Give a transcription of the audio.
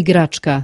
играчка.